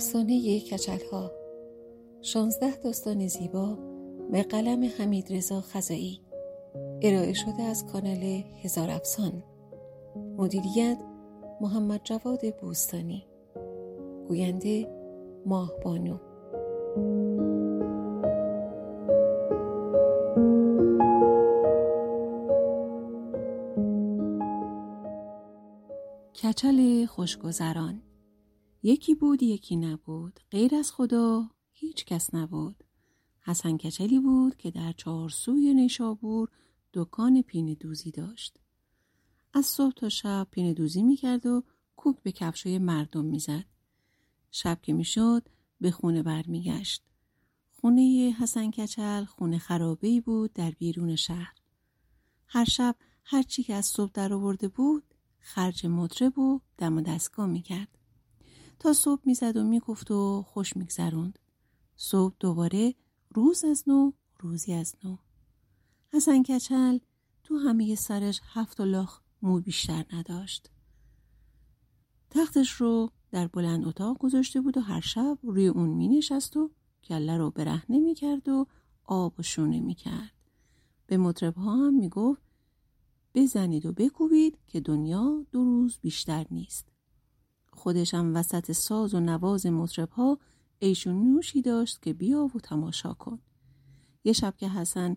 افسانه کچل ها شانزده داستان زیبا به قلم حمید رضا خزایی ارائه شده از کانال هزار افسان. مدیریت محمد جواد بوستانی. گوینده ماه بانو. کچل خوشگذران. یکی بود یکی نبود. غیر از خدا هیچ کس نبود. حسن کچلی بود که در چهارسوی نیشابور دکان پینه دوزی داشت. از صبح تا شب پینه دوزی می‌کرد و کوک به کفشای مردم می‌زد. شب که می‌شد به خونه برمیگشت. خونه حسن کچل خونه خرابه بود در بیرون شهر. هر شب هر چی که از صبح در آورده بود خرج مطرب و دم و دستگاه می‌کرد. تا صبح می‌زد و می‌گفت و خوش میگذروند صبح دوباره روز از نو روزی از نو حسن کچل تو همه سرش هفت لاخ مو بیشتر نداشت تختش رو در بلند اتاق گذاشته بود و هر شب روی اون می نشست و کله رو برهنه می کرد و آب و شونه می کرد. به مطرب ها هم می گفت بزنید و بکوبید که دنیا دو روز بیشتر نیست. خودشم وسط ساز و نواز مطرب ها ایشون نوشی داشت که بیا و تماشا کن. یه شب که حسن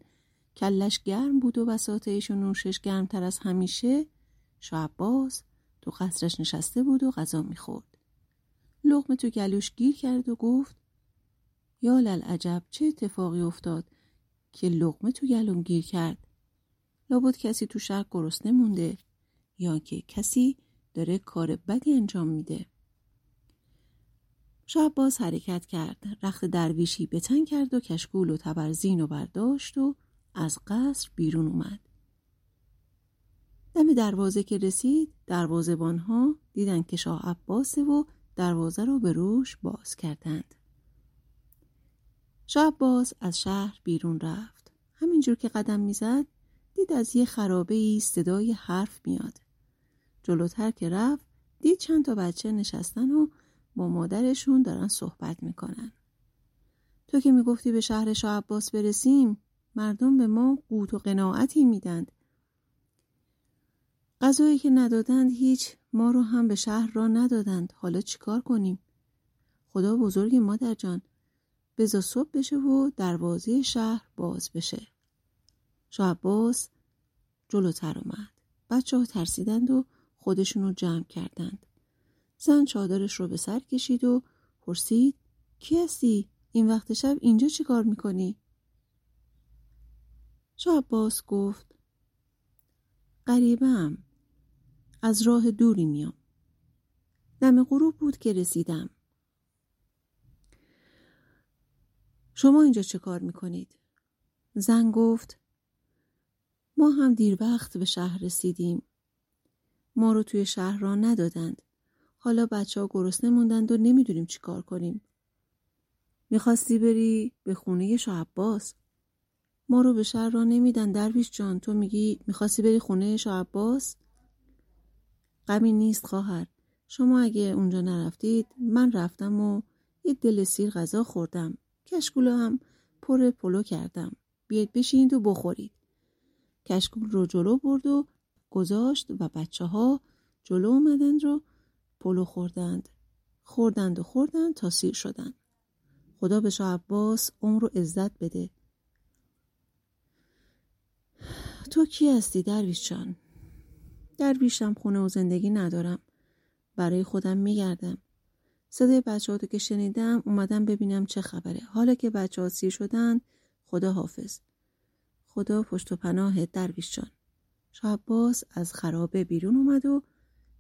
کلش گرم بود و بساط ایشون نوشش گرمتر از همیشه شب باز تو قصرش نشسته بود و غذا می‌خورد. لغمه تو گلوش گیر کرد و گفت یا عجب چه اتفاقی افتاد که لغمه تو گلوم گیر کرد لابد کسی تو شهر گرسنه مونده یا که کسی داره کار بدی انجام میده. شب باز حرکت کرد. رخت درویشی بتن کرد و کشکول و تبرزین و برداشت و از قصر بیرون اومد. دم دروازه که رسید دروازبان ها دیدن که شاه عباسه و دروازه رو به روش باز کردند. شاه عباس از شهر بیرون رفت. همینجور که قدم می‌زد دید از یه خرابه ای صدای حرف میاد. جلوتر که رفت دید چند تا بچه نشستن و با مادرشون دارن صحبت می‌کنن. تو که می‌گفتی به شهر شاه عباس برسیم مردم به ما قوت و قناعتی میدند. غذایی که ندادند هیچ ما رو هم به شهر را ندادند. حالا چیکار کنیم؟ خدا بزرگ مادر جان بزا صبح بشه و دروازه شهر باز بشه. شاه عباس جلوتر اومد. بچه ها ترسیدند و خودشونو جمع کردند. زن چادرش رو به سر کشید و پرسید کی هستی؟ این وقت شب اینجا چی کار می‌کنی؟ عباس گفت قریبم از راه دوری میام دم غروب بود که رسیدم شما اینجا چه کار می‌کنید؟ زن گفت ما هم دیر وقت به شهر رسیدیم ما رو توی شهر را ندادند. حالا بچه ها گرسنه موندند و نمی‌دونیم چی کار کنیم. می‌خواستی بری به خونه شاه عباس؟ ما رو به شهر را نمیدن درویش جان تو میگی می‌خواستی بری خونه شاه عباس؟ غمی نیست خواهر شما اگه اونجا نرفتید من رفتم و یه دل سیر غذا خوردم کشکولو هم پر پلو کردم بیاید بشینید و بخورید کشکول رو جلو برد و گذاشت و بچه ها جلو اومدند رو پلو خوردند. خوردند و خوردند تا سیر شدند. خدا به شاه عباس عمر و عزت بده. تو کی هستی درویش جان؟ درویشم خونه و زندگی ندارم. برای خودم میگردم. صدای بچه ها که شنیدم اومدم ببینم چه خبره. حالا که بچه ها سیر شدند خدا حافظ. خدا پشت و پناه درویش جان. عباس از خرابه بیرون اومد و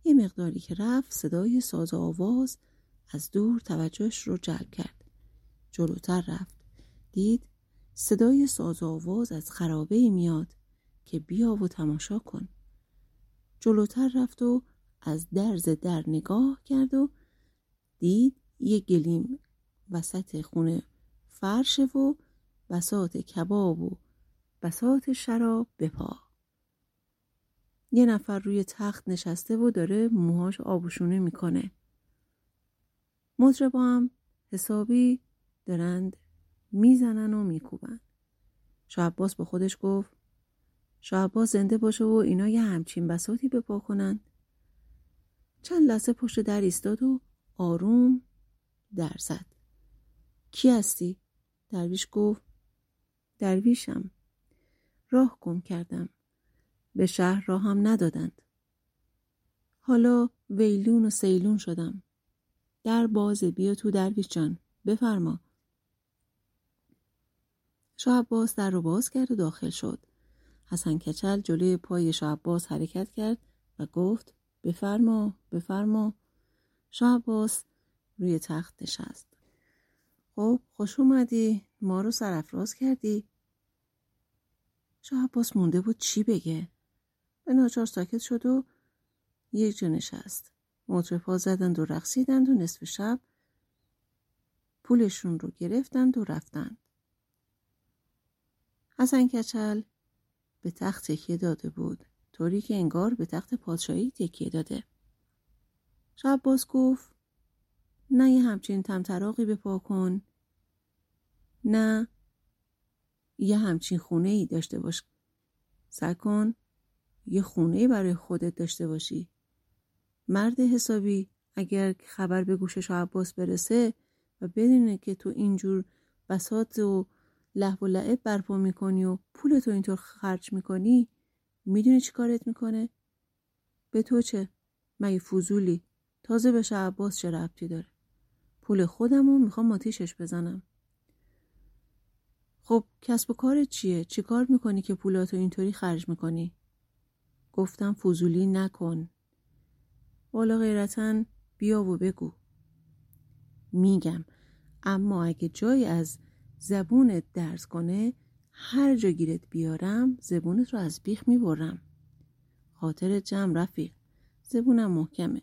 یه مقداری که رفت صدای ساز آواز از دور توجهش رو جلب کرد. جلوتر رفت. دید صدای ساز آواز از خرابه میاد که بیا و تماشا کن. جلوتر رفت و از درز در نگاه کرد و دید یه گلیم وسط خونه فرشه و بسات کباب و بسات شراب بپا. یه نفر روی تخت نشسته و داره موهاش آبوشونه می‌کنه. مطربا هم حسابی دارند می‌زنن و میکوبن. شاه عباس با خودش گفت شاه عباس زنده باشه و اینا یه همچین بساتی بپا کنن. چند لحظه پشت در ایستاد و آروم در زد. کی هستی؟ درویش گفت. درویشم. راه گم کردم. به شهر راه هم ندادند. حالا ویلون و سیلون شدم. در بازه بیا تو درویش جان بفرما. شاه عباس در رو باز کرد و داخل شد. حسن کچل جلوی پای شاه عباس حرکت کرد و گفت بفرما بفرما. شاه عباس روی تخت نشست. خب خوش اومدی ما رو سرفراز کردی. شاه مونده بود چی بگه؟ به ناچار ساکت شد و یک جا نشست. مطرفا زدند و رقصیدند و نصف شب پولشون رو گرفتند و رفتند. حسن کچل به تخت تکیه داده بود. طوری که انگار به تخت پادشاهی تکیه داده. شب باز گفت نه یه همچین تمطراقی بپا کن. نه یه همچین خونه ای داشته باش. سکن یه خونه برای خودت داشته باشی مرد حسابی اگر خبر به گوش شاه عباس برسه و بدونه که تو اینجور بساط و لحو و لعب برپا می‌کنی و پول تو اینطور خرج می‌کنی می‌دونی چی کارت می‌کنه؟ به تو چه؟ مگه فوزولی تازه به شاه عباس چه ربطی داره؟ پول خودم رو می‌خوام ماتیشش بزنم خب کسب و کارت چیه؟ چی کار می‌کنی که پولاتو اینطوری خرج می‌کنی؟ گفتم فوزولی نکن. والا غیرتا بیا و بگو. میگم اما اگه جایی از زبونت درس کنه هر جا گیرت بیارم زبونت رو از بیخ می‌برم. خاطر جمع رفیق زبونم محکمه.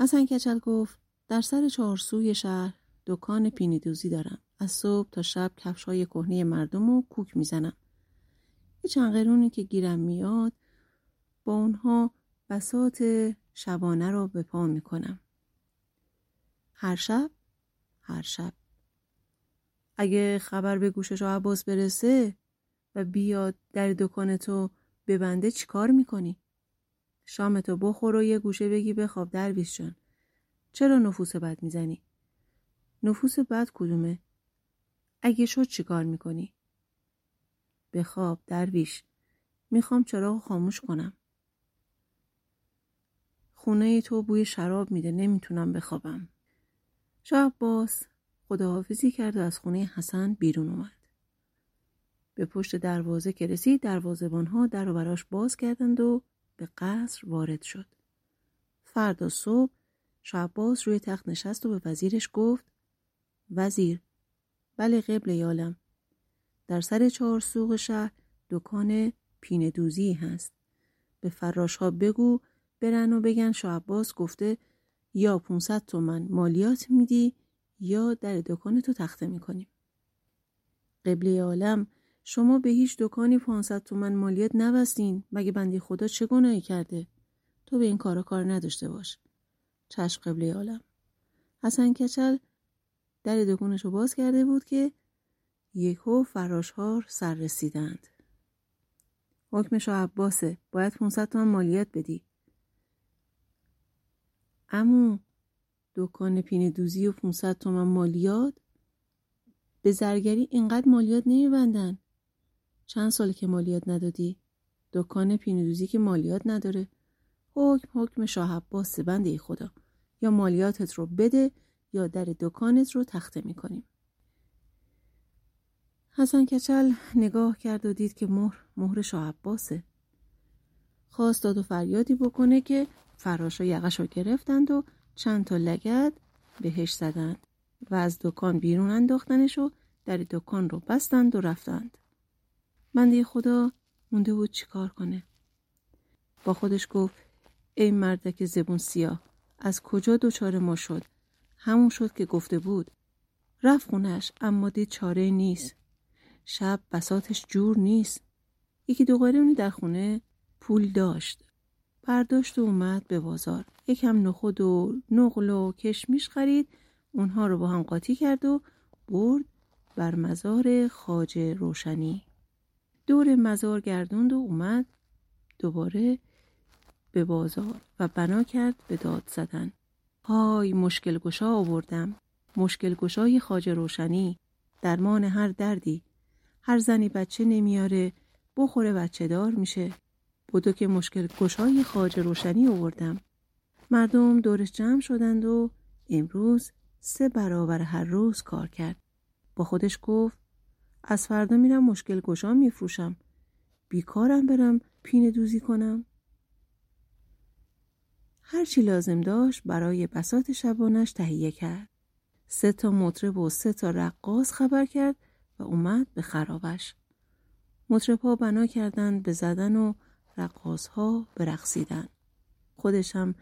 حسن کچل گفت در سر چهارسوی شهر دکان پینیدوزی دارم. از صبح تا شب کفش های کهنه مردم رو کوک می‌زنم. یه چند قرونی که گیرم میاد با اونها بسات شبانه رو به پا می‌کنم هر شب هر شب اگه خبر به گوشش عباس برسه و بیاد در دکان تو ببنده چیکار می‌کنی؟ شامتو بخور و یه گوشه بگی بخواب درویش جان چرا نفوس بد می‌زنی؟ نفوس بد کدومه؟ اگه شد چیکار می‌کنی؟ بخواب درویش می‌خوام چراغ خاموش کنم خونه تو بوی شراب میده نمی‌تونم بخوابم شاه عباس خداحافظی کرد و از خونه حسن بیرون اومد. به پشت دروازه که رسید دروازبانها در و براش باز کردند و به قصر وارد شد. فردا صبح شعباس روی تخت نشست و به وزیرش گفت وزیر بله قبل یالم در سر چهار سوق شهر دکان پینه دوزی هست به فراش ها بگو برن و بگن شعباس گفته یا 500 تومن مالیات میدی یا در دکان تو تخته می‌کنیم. قبله عالم شما به هیچ دکانی 500 تومن مالیات نبستین مگه بندی خدا چه گناهی کرده؟ تو به این کارا کار نداشته باش. چشم قبله عالم. حسن کچل در دکانش رو باز کرده بود که یکو فراشهار سر رسیدند. حکم شاه عباسه باید 500 تومن مالیات بدی. امو دکان پینه دوزی و 500 تومن مالیات؟ به زرگری اینقدر مالیات نمیبندن. چند سال که مالیات ندادی؟ دکان پینه دوزی که مالیات نداره. حکم حکم شاه عباس بنده خدا. یا مالیاتت رو بده یا در دکانت رو تخته می‌کنیم. حسن کچل نگاه کرد و دید که مهر مهر شاه عباسه. خواست داد و فریادی بکنه که فراشا یقش رو گرفتند و چند تا لگد بهش زدند و از دکان بیرون انداختنش و در دکان رو بستند و رفتند. بنده خدا مونده بود چیکار کنه. با خودش گفت ای مردک زبون سیاه از کجا دچار ما شد همون شد که گفته بود رفت خونش اما دید چاره نیست شب بساتش جور نیست یکی دو در خونه پول داشت برداشت و اومد به بازار. یکم نخود و نقل و کشمیش خرید. اونها رو با هم قاطی کرد و برد بر مزار خاج روشنی. دور مزار گردوند و اومد دوباره به بازار و بنا کرد به داد زدن. های مشکل گشا آوردم. مشکل گشای خاج روشنی. درمان هر دردی. هر زنی بچه نمیاره. بخوره بچه دار میشه. بودو که مشکل گشای خاج روشنی آوردم. مردم دورش جمع شدند و امروز سه برابر هر روز کار کرد. با خودش گفت از فردا میرم مشکل گشا میفروشم. بیکارم برم پین دوزی کنم. هرچی لازم داشت برای بسات شبانش تهیه کرد. سه تا مطرب و سه تا رقاص خبر کرد و اومد به خرابش. ها بنا کردند به زدن و رقاص ها به رقصیدن خودش هم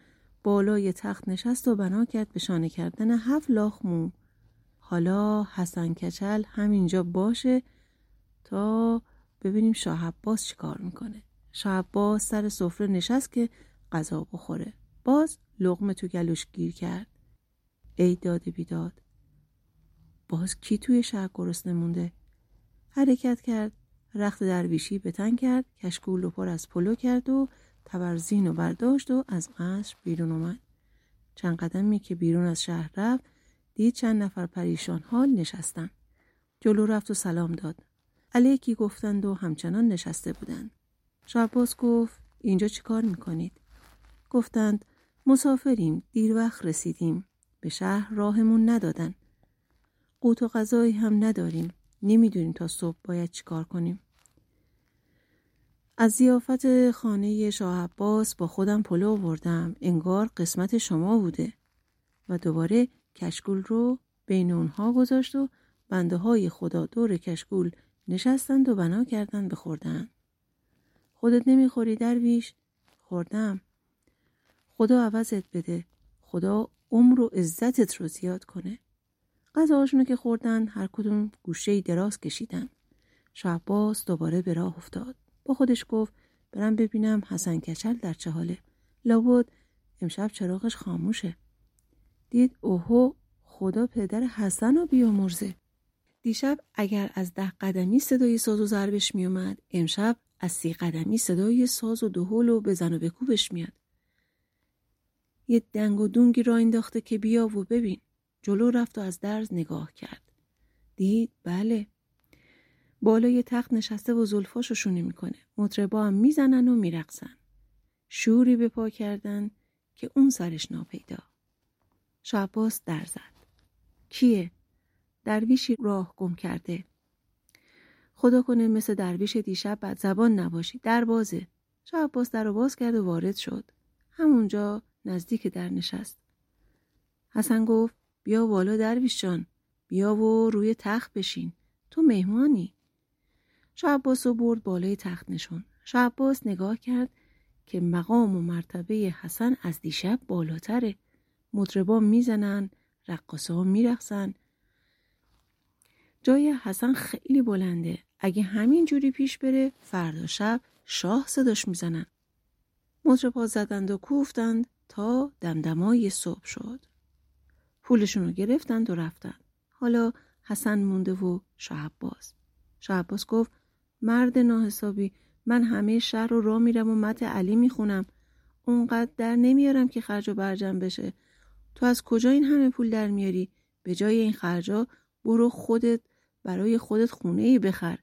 بالای تخت نشست و بنا کرد به شانه کردن هفت لاخ مو. حالا حسن کچل همینجا باشه تا ببینیم شاه عباس چی کار می‌کنه. شاه عباس سر سفره نشست که غذا بخوره. باز لغمه تو گلوش گیر کرد. ای داده بیداد باز کی توی شهر گرسنه مونده؟ حرکت کرد. رخت درویشی به تن کرد کشکول و پر از پلو کرد و تبرزین و برداشت و از قصر بیرون اومد. چند قدمی که بیرون از شهر رفت دید چند نفر پریشان حال نشستن. جلو رفت و سلام داد. علیکی گفتند و همچنان نشسته بودند. شعباز گفت اینجا چی کار می‌کنید؟ گفتند مسافریم دیر وقت رسیدیم. به شهر راهمون ندادن. قوت و غذایی هم نداریم. نمی‌دونیم تا صبح باید چیکار کنیم. از زیافت خانه شاه عباس با خودم پلو آوردم. انگار قسمت شما بوده. و دوباره کشکول رو بین اونها گذاشت و بنده های خدا دور کشکول نشستند و بنا کردند بخوردن. خودت نمی‌خوری درویش؟ خوردم. خدا عوضت بده. خدا عمر و عزتت رو زیاد کنه. غذاهاشونو که خوردن هر کدوم گوشه دراز کشیدن. شعباس دوباره به راه افتاد. با خودش گفت برم ببینم حسن کچل در چه حاله. لابد امشب چراغش خاموشه. دید اوهو خدا پدر حسن رو بیامرزه. دیشب اگر از ده قدمی صدای ساز و ضربش میومد امشب از سی قدمی صدای ساز و دهول و بزن و بکوبش میاد. یه دنگ و دونگی را انداخته که بیا و ببین. جلو رفت و از درز نگاه کرد. دید بله. بالای تخت نشسته و زلفاشو شونه می‌کنه. مطربا هم می‌زنن و میرقصن. شوری به پا کردن که اون سرش ناپیدا. شعباس در زد. کیه؟ درویشی راه گم کرده. خدا کنه مثل درویش دیشب بد زبان نباشی. در بازه شعباس در رو باز کرد و وارد شد. همونجا نزدیک در نشست. حسن گفت بیا بالا درویش جان. بیا و روی تخت بشین. تو مهمانی. شعباس و برد بالای تخت نشون شعباس نگاه کرد که مقام و مرتبه حسن از دیشب بالاتره. مطربا می‌زنن رقصا میرقصن. جای حسن خیلی بلنده. اگه همین جوری پیش بره فردا شب شاه صداش می‌زنن. مطربا زدند و کوفتند تا دمدمای صبح شد. پولشون رو گرفتند و رفتند حالا حسن مونده و شعباز. شعباز گفت مرد ناحسابی من همه شهر رو را میرم و مت علی می‌خونم. اونقدر در نمیارم که خرج و برجم بشه. تو از کجا این همه پول در میاری؟ به جای این خرجا برو خودت برای خودت خونه ای بخر.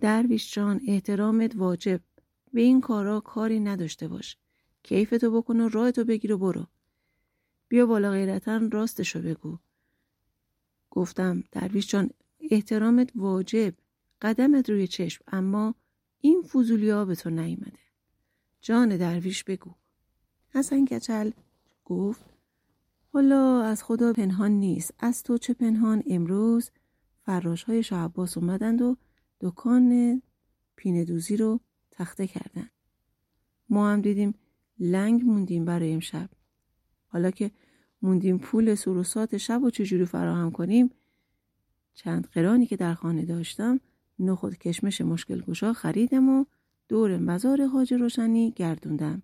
درویش جان احترامت واجب. به این کارا کاری نداشته باش. کیفتو بکن و راهتو بگیر و برو. بیا بالا غیرتا راستشو بگو. گفتم درویش جان احترامت واجب. قدمت روی چشم اما این فضولی ها به تو نیمده جان درویش بگو. حسن کچل گفت حالا از خدا پنهان نیست. از تو چه پنهان؟ امروز فراش های شعباس اومدند و دکان پینه دوزی رو تخته کردن ما هم دیدیم لنگ موندیم برای امشب. حالا که موندیم پول سروسات شب و چجوری فراهم کنیم چند قرانی که در خانه داشتم نخود کشمش مشکل گشا خریدم و دور مزار حاج روشنی گردوندم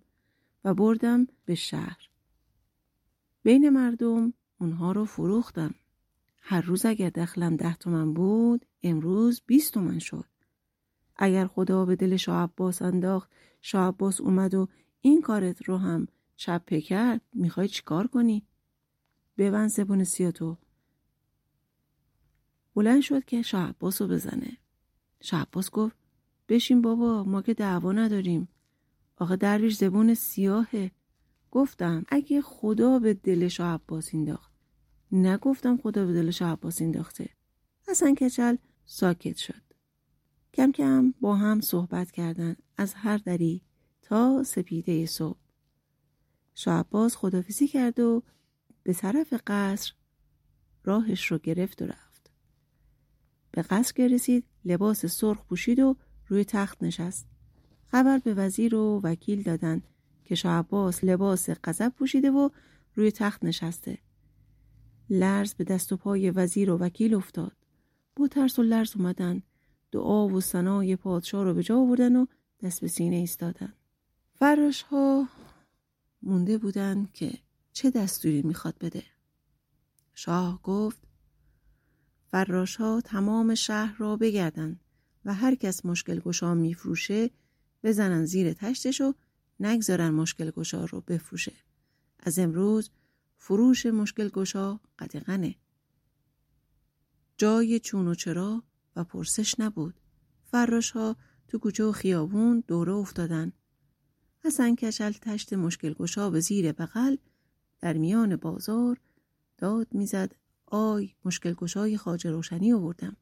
و بردم به شهر بین مردم اونها رو فروختم. هر روز اگر دخلم ده تومن بود امروز بیست تومن شد. اگر خدا به دل شاه عباس انداخت شاه عباس اومد و این کارت رو هم چپه کرد می‌خوای چیکار کنی؟ ببند زبون سیاتو بلند شد که شاه عباس رو بزنه. شاه عباس گفت بشین بابا ما که دعوا نداریم. آخه درویش زبون سیاهه. گفتم اگه خدا به دل شاه عباس انداخت. نگفتم خدا به دل شاه عباس انداخته. حسن کچل ساکت شد. کم کم با هم صحبت کردند از هر دری تا سپیده صبح. شاه عباس خدافیزی کرد و به طرف قصر راهش رو گرفت و رفت. به قصر که رسید لباس سرخ پوشید و روی تخت نشست. خبر به وزیر و وکیل دادن که شاه عباس لباس غضب پوشیده و روی تخت نشسته. لرز به دست و پای وزیر و وکیل افتاد. با ترس و لرز اومدن دعا و ثنای پادشاه رو به جا آوردن و دست به سینه ایستادن. فراش ها مونده بودن که چه دستوری می‌خواد بده. شاه گفت فراش ها تمام شهر را بگردن و هر کس مشکل گشا میفروشه بزنن زیر تشتش و نگذارن مشکل گشا رو بفروشه. از امروز فروش مشکل گشا قدغنه. جای چون و چرا و پرسش نبود. فراش ها تو کوچه و خیابون دوره افتادن. حسن کچل تشت مشکل گشا به زیر بغل در میان بازار داد می‌زد آی مشکل گشای خاج روشنی آوردم.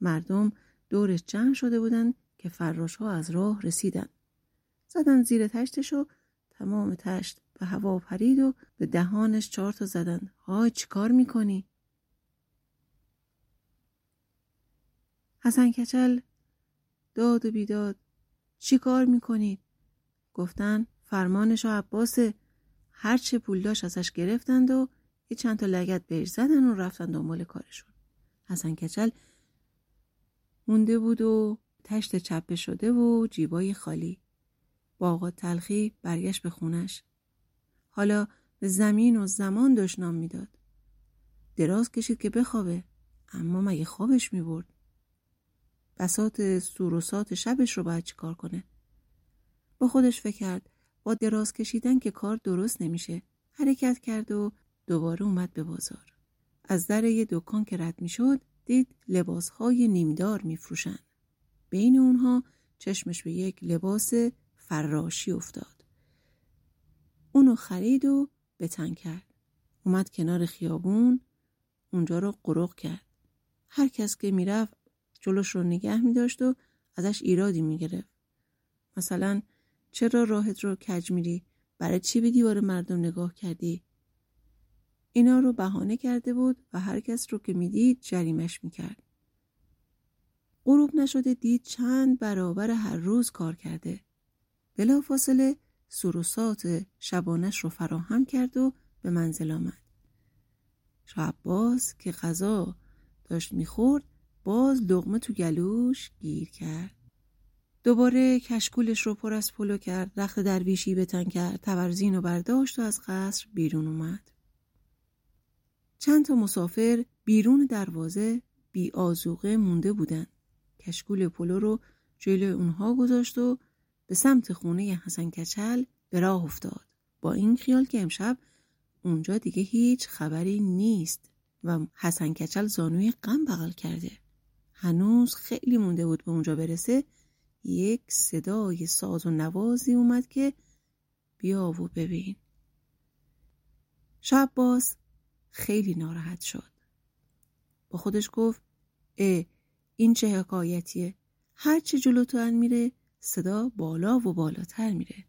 مردم دورش جمع شده بودند که فراش ها از راه رسیدن. زدن زیر تشتش و تمام تشت به هوا پرید و به دهانش چهار تا زدن. های چیکار می‌کنی؟ حسن کچل داد و بیداد چی کار می‌کنید؟ گفتن فرمان شاه عباسه هرچه پول داشت ازش گرفتند و یه چند تا لگت بهش زدن و رفتن دنبال کارشون. حسن کچل مونده بود و تشت چپه شده و جیبای خالی. با آقا تلخی برگشت به خونش. حالا به زمین و زمان دشنام می‌داد. دراز کشید که بخوابه اما مگه خوابش می‌برد؟ بسات سوروسات شبش رو باید چیکار کنه؟ با خودش فکر کرد با دراز کشیدن که کار درست نمیشه حرکت کرد و دوباره اومد به بازار. از در یه دکان که رد می‌شد دید لباسهای نیمدار میفروشن. بین اونها چشمش به یک لباس فراشی افتاد. اونو خرید و بتن کرد. اومد کنار خیابون اونجا رو قرق کرد. هر کس که می‌رفت جلوش رو نگه میداشت و ازش ایرادی می‌گرفت. مثلا چرا راهت رو کج میری؟ برای چی به دیوار مردم نگاه کردی؟ اینا رو بهانه کرده بود و هر کس رو که می‌دید جریمش می‌کرد. غروب نشده دید چند برابر هر روز کار کرده. بلا فاصله سروسات شبانش رو فراهم کرد و به منزل آمد. شعباس که غذا داشت می‌خورد باز لغمه تو گلوش گیر کرد. دوباره کشکولش رو پر از پلو کرد رخت درویشی بتن کرد تبرزین و برداشت و از قصر بیرون اومد. چند تا مسافر بیرون دروازه بی آزوقه مونده بودن. کشکول پلو رو جلوی اونها گذاشت و به سمت خونه حسن کچل به راه افتاد. با این خیال که امشب اونجا دیگه هیچ خبری نیست و حسن کچل زانوی غم بغل کرده. هنوز خیلی مونده بود به اونجا برسه. یک صدای ساز و نوازی اومد که بیا و ببین. شب باز خیلی ناراحت شد. با خودش گفت اه این چه حکایتیه؟ هرچی جلوتر میره صدا بالا و بالاتر میره.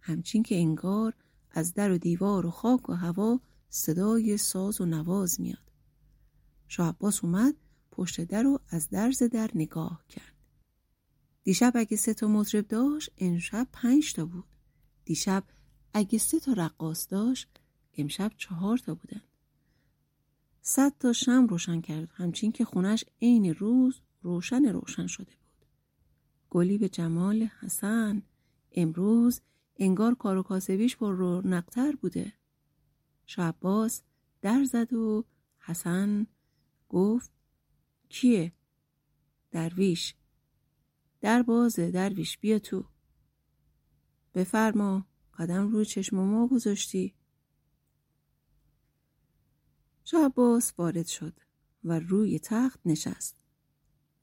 همچین که انگار از در و دیوار و خاک و هوا صدای ساز و نواز میاد. شاه عباس اومد پشت در رو از درز در نگاه کرد. دیشب اگه سه تا مطرب داشت امشب پنج تا بود. دیشب اگه سه تا رقاص داشت امشب چهار تا بودن. صد تا شم روشن کرد. همچین که خونش عین روز روشن روشن شده بود. گلی به جمال حسن. امروز انگار کار و کاسبیش پر رو نقتر بوده. شعباس در زد و حسن گفت کیه؟ درویش. در بازه درویش بیا تو. بفرما قدم روی چشم ما گذاشتی. شعباس وارد شد و روی تخت نشست.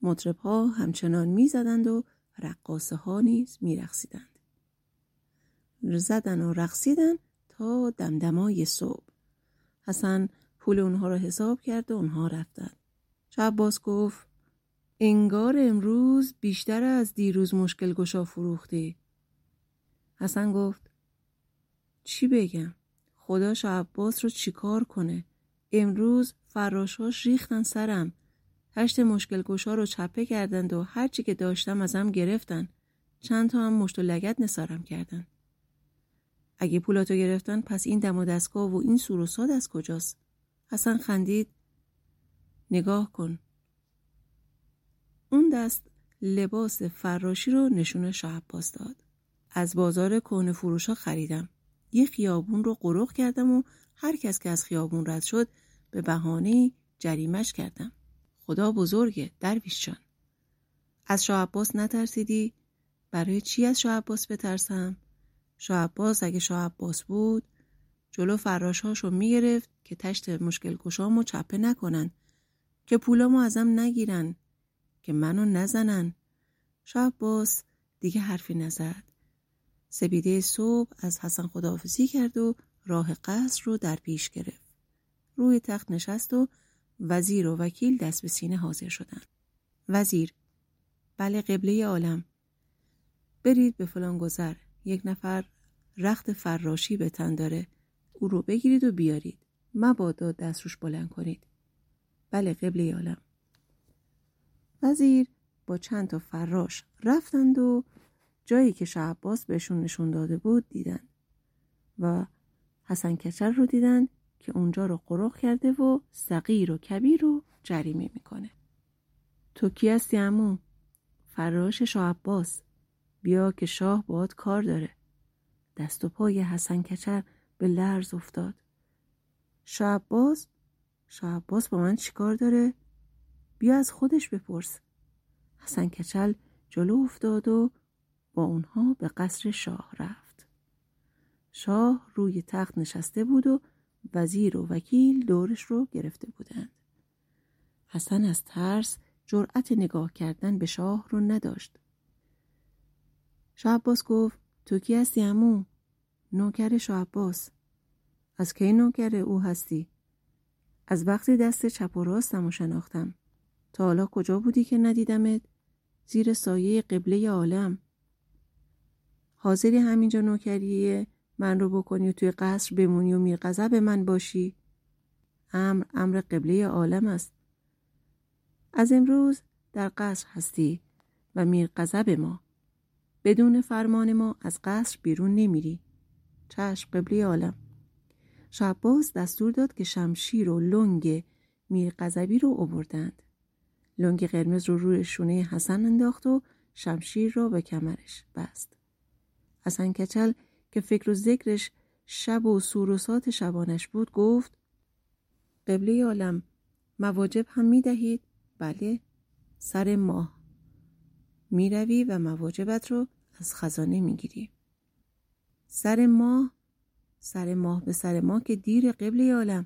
مطرب ها همچنان می‌زدند و رقاصه ها نیز میرقصیدند. زدن و رقصیدن تا دمدمای صبح. حسن پول اونها را حساب کرد و اونها رفتند شعباس گفت انگار امروز بیشتر از دیروز مشکل گشا فروختی. حسن گفت چی بگم؟ خدا عباس رو چیکار کنه؟ امروز فراشاش ریختن سرم. هشت مشکل گشا رو چپه کردند و هرچی که داشتم ازم گرفتن. چند تا هم مشت و لگت نسارم کردن. اگه پولاتو گرفتن پس این دم و دستگاه و این سور و ساد از کجاست؟ حسن خندید. نگاه کن. اون دست لباس فراشی رو نشون شاه داد. از بازار کهنه فروشا خریدم. یه خیابون رو قروق کردم و هر کس که از خیابون رد شد به بهانه جریمش کردم. خدا بزرگه درویش جان. از شاه عباس نترسیدی؟ برای چی از شاه عباس بترسم؟ شاه عباس اگه شاه عباس بود جلو فراشهاشو می‌گرفت که تشت مشکل گشامو چپه نکنن که پولامو ازم نگیرن که منو نزنن. شاه عباس دیگه حرفی نزد. سبیده صبح از حسن خداحافظی کرد و راه قصر رو در پیش گرفت. روی تخت نشست و وزیر و وکیل دست به سینه حاضر شدن. وزیر بله قبله عالم. برید به فلان گذر. یک نفر رخت فراشی به تن داره. او رو بگیرید و بیارید. مبادا دست روش بلند کنید. بله قبله عالم. وزیر با چند تا فراش رفتند و جایی که شعباس بهشون نشون داده بود دیدن و حسن کچر رو دیدن که اونجا رو قرق کرده و صغیر و کبیر رو جریمه می‌کنه تو کی هستی امو؟ فراش شاه عباس بیا که شاه باید کار داره دست و پای حسن کچر به لرز افتاد شاه عباس شاه عباس با من چیکار داره؟ بیا از خودش بپرس حسن کچل جلو افتاد و با اونها به قصر شاه رفت. شاه روی تخت نشسته بود و وزیر و وکیل دورش رو گرفته بودند. حسن از ترس جرأت نگاه کردن به شاه رو نداشت. شاه عباس گفت تو کی هستی امو؟ نوکر شاه عباس. از کی نوکر او هستی؟ از وقتی دست چپ و راستم و شناختم. تا حالا کجا بودی که ندیدمت؟ زیر سایه قبله عالم. حاضری همینجا نوکریه من رو بکنی و توی قصر بمونی و میرقضب من باشی. امر امر قبله عالم است. از امروز در قصر هستی و میرقضب ما. بدون فرمان ما از قصر بیرون نمیری. چشم قبله عالم. شعباز دستور داد که شمشیر و لنگ میرقضبی رو اووردند لنگ قرمز رو روی شونه حسن انداخت و شمشیر را به کمرش بست. حسن کچل که فکر و ذکرش شب و سوروسات شبانش بود گفت قبله عالم مواجب هم می دهید؟ بله سر ماه می روی و مواجبت رو از خزانه می گیری. سر ماه سر ماه به سر ماه که دیر قبله عالم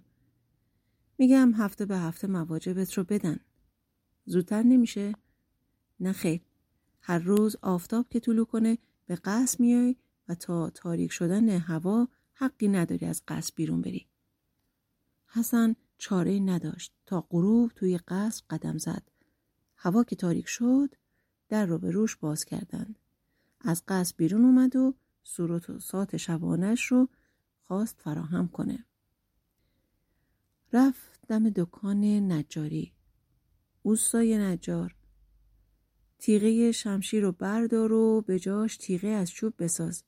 میگم هفته به هفته مواجبت رو بدن زودتر نمیشه؟ نه خیر هر روز آفتاب که طلو کنه به قصد میای و تا تاریک شدن هوا حقی نداری از قصد بیرون بری. حسن چاره نداشت تا غروب توی قصر قدم زد. هوا که تاریک شد در رو به روش باز کردند. از قصد بیرون اومد و صورت و سات شبانش رو خواست فراهم کنه. رفت دم دکان نجاری. اوستای نجار تیغه شمشیر رو بردار و به جاش تیغه از چوب بساز.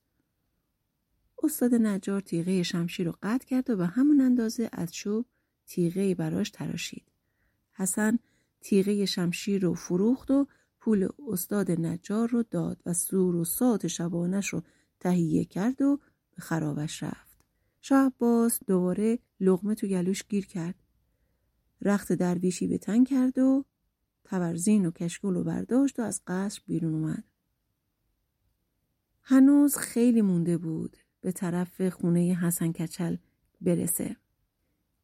استاد نجار تیغه شمشیر رو قطع کرد و به همون اندازه از چوب تیغه براش تراشید. حسن تیغه شمشیر رو فروخت و پول استاد نجار رو داد و سور و سات شبانش رو تهیه کرد و به خرابش رفت. شاه عباس دوباره لغمه تو گلوش گیر کرد. رخت درویشی به تن کرد و تبرزین و کشکول رو برداشت و از قصر بیرون اومد. هنوز خیلی مونده بود به طرف خونه حسن کچل برسه.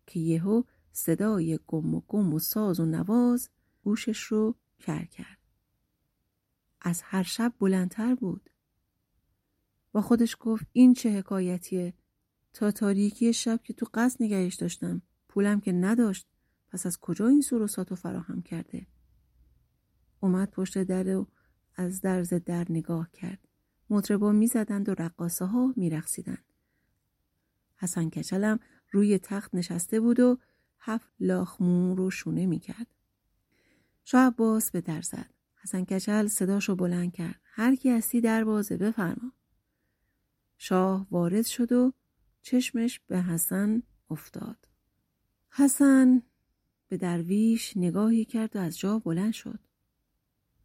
که یهو صدای گم و گم و ساز و نواز گوشش رو کر کرد. از هر شب بلندتر بود. با خودش گفت این چه حکایتیه؟ تا تاریکی شب که تو قصد نگهش داشتم. پولم که نداشت. پس از کجا این سروساتو فراهم کرده؟ اومد پشت در و از درز در نگاه کرد. مطربا می‌زدند و رقاصه ها میرقصیدند. حسن کچلم روی تخت نشسته بود و هفت لاخمون رو شونه می‌کرد. شاه عباس به در زد. حسن کچل صداشو بلند کرد. هر کی هستی در بازه بفرما. شاه وارد شد و چشمش به حسن افتاد. حسن به درویش نگاهی کرد و از جا بلند شد.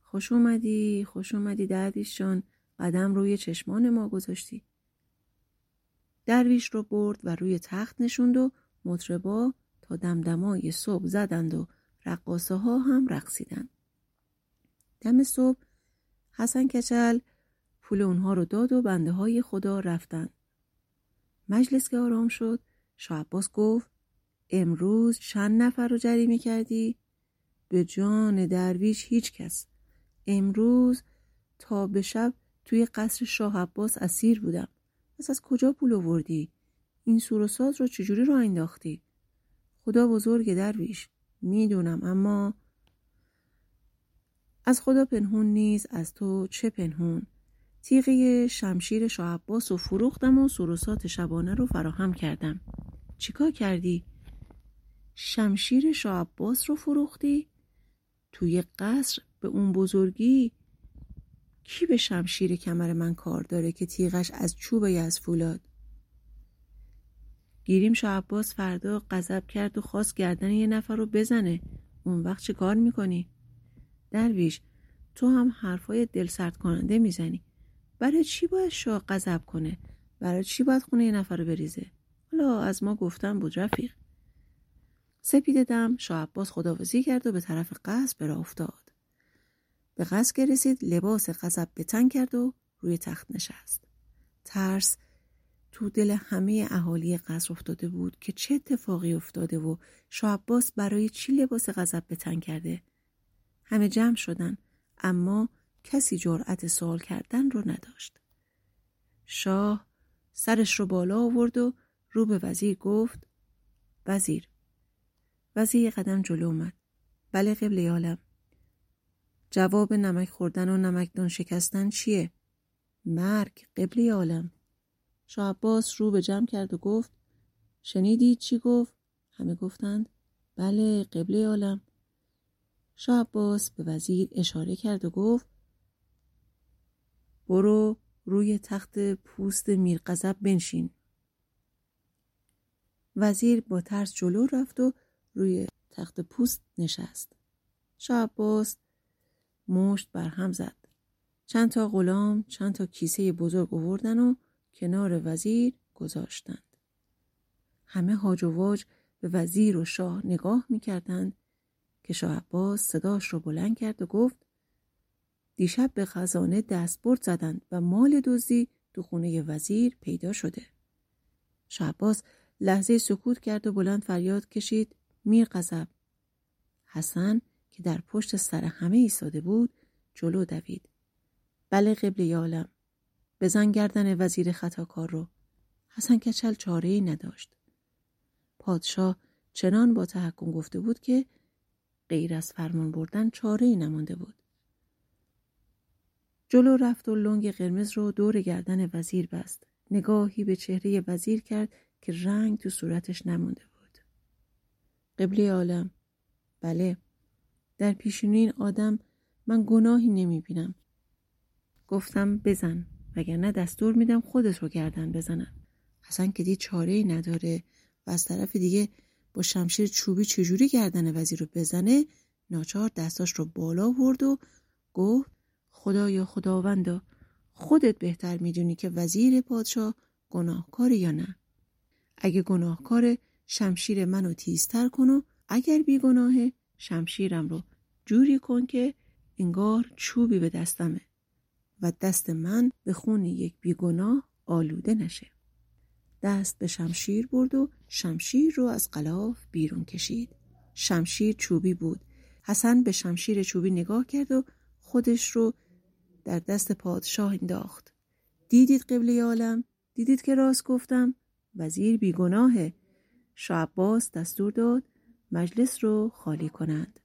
خوش اومدی، خوش اومدی درویش جان، قدم روی چشمان ما گذاشتی. درویش رو برد و روی تخت نشوند و مطربا تا دمدمای صبح زدند و رقاصه ها هم رقصیدند. دم صبح حسن کچل پول اونها رو داد و بنده های خدا رفتند. مجلس که آرام شد شاه عباس گفت امروز چند نفر رو جریمه کردی؟ به جان درویش هیچ کس امروز تا به شب توی قصر شاه عباس اسیر بودم پس از کجا پول آوردی؟ این سور و ساز رو چجوری را انداختی؟ خدا بزرگ درویش می‌دونم اما از خدا پنهون نیز از تو چه پنهون تیغه شمشیر شاه عباس و فروختم و سروسات شبانه رو فراهم کردم چیکار کردی؟ شمشیر شاه عباس رو فروختی؟ توی قصر به اون بزرگی کی به شمشیر کمر من کار داره که تیغش از چوب از فولاد گیریم شاه عباس فردا غضب کرد و خواست گردن یه نفر رو بزنه. اون وقت چه کار می‌کنی؟ درویش تو هم حرفای دل سرد کننده می‌زنی. برای چی باید شاه غضب کنه؟ برای چی باید خونه یه نفر رو بریزه؟ حالا از ما گفتن بود رفیق. سپید دم شاه عباس خداوزی کرد و به طرف قصد برا افتاد. به قصد که رسید لباس غضب به تن کرد و روی تخت نشست. ترس تو دل همه اهالی قصر افتاده بود که چه اتفاقی افتاده و شاه برای چی لباس غضب به تن کرده؟ همه جمع شدن اما کسی جرأت سوال کردن رو نداشت. شاه سرش رو بالا آورد و رو به وزیر گفت وزیر. وزیر قدم جلو اومد. بله قبل عالم. جواب نمک خوردن و نمکدان شکستن چیه؟ مرگ قبل عالم شاه عباس رو به جمع کرد و گفت شنیدید چی گفت؟ همه گفتند بله قبل عالم شاه عباس به وزیر اشاره کرد و گفت برو روی تخت پوست میرقذب بنشین وزیر با ترس جلو رفت و روی تخت پوست نشست شاه عباس مشت بر هم زد چند تا غلام چند تا کیسه بزرگ آوردن و کنار وزیر گذاشتند همه هاج و واج به وزیر و شاه نگاه می‌کردند که شاه عباس صداش رو بلند کرد و گفت دیشب به خزانه دستبرد زدند و مال دزدی تو خونه وزیر پیدا شده. شعباس لحظه سکوت کرد و بلند فریاد کشید میر قذب. حسن که در پشت سر همه ایستاده بود جلو دوید. بله قبل یالم. بزن گردن وزیر خطاکار رو. حسن کچل چاره ای نداشت. پادشاه چنان با تحکم گفته بود که غیر از فرمان بردن چاره ای نمانده بود. جلو رفت و لنگ قرمز رو دور گردن وزیر بست. نگاهی به چهره وزیر کرد که رنگ تو صورتش نمونده بود. قبلی عالم بله در پیشونی این آدم من گناهی نمی بینم. گفتم بزن وگرنه دستور میدم خودت رو گردن بزنم. حسن که دید چاره ای نداره و از طرف دیگه با شمشیر چوبی چجوری گردن وزیر رو بزنه ناچار دستاش رو بالا برد و گفت خدایا خداوندا خودت بهتر می‌دونی که وزیر پادشاه گناهکاری یا نه اگه گناهکار شمشیر منو تیزتر کن و اگر بیگناهه شمشیرم رو جوری کن که انگار چوبی به دستمه و دست من به خون یک بیگناه آلوده نشه. دست به شمشیر برد و شمشیر رو از قلاف بیرون کشید. شمشیر چوبی بود. حسن به شمشیر چوبی نگاه کرد و خودش رو در دست پادشاه انداخت. دیدید قبله عالم؟ دیدید که راست گفتم؟ وزیر بیگناهه. شاه عباس دستور داد مجلس رو خالی کنند.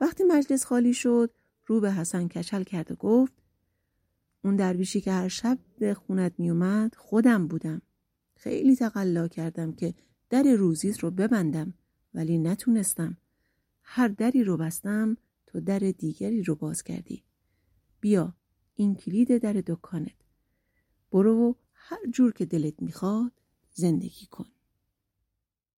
وقتی مجلس خالی شد رو به حسن کچل کرد و گفت اون درویشی که هر شب به خونت میومد خودم بودم. خیلی تقلا کردم که در روزیت رو ببندم ولی نتونستم. هر دری رو بستم تو در دیگری رو باز کردی. بیا این کلید در دکانت. برو هر جور که دلت می‌خواد زندگی کن.